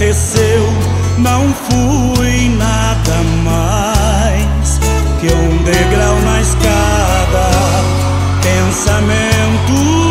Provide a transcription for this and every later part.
aconteceu não fui nada mais que um degrau na escada. Pensamento.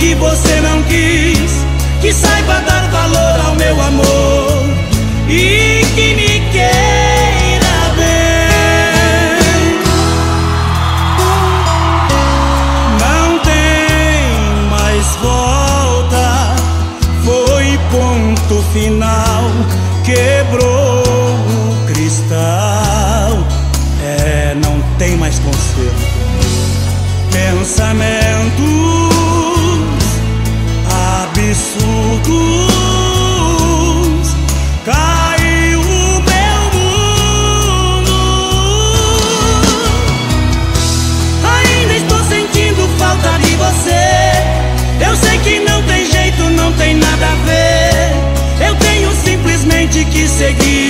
que você não quis, que saiba dar valor ao meu amor e que me queira bem. Não tem mais volta, foi ponto final, quebrou o cristal, é, não tem mais conselho. Pensamento seguir.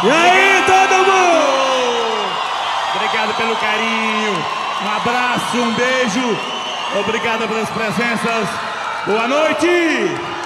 E aí, todo mundo! Obrigado pelo carinho. Um abraço, um beijo. Obrigado pelas presenças. Boa noite!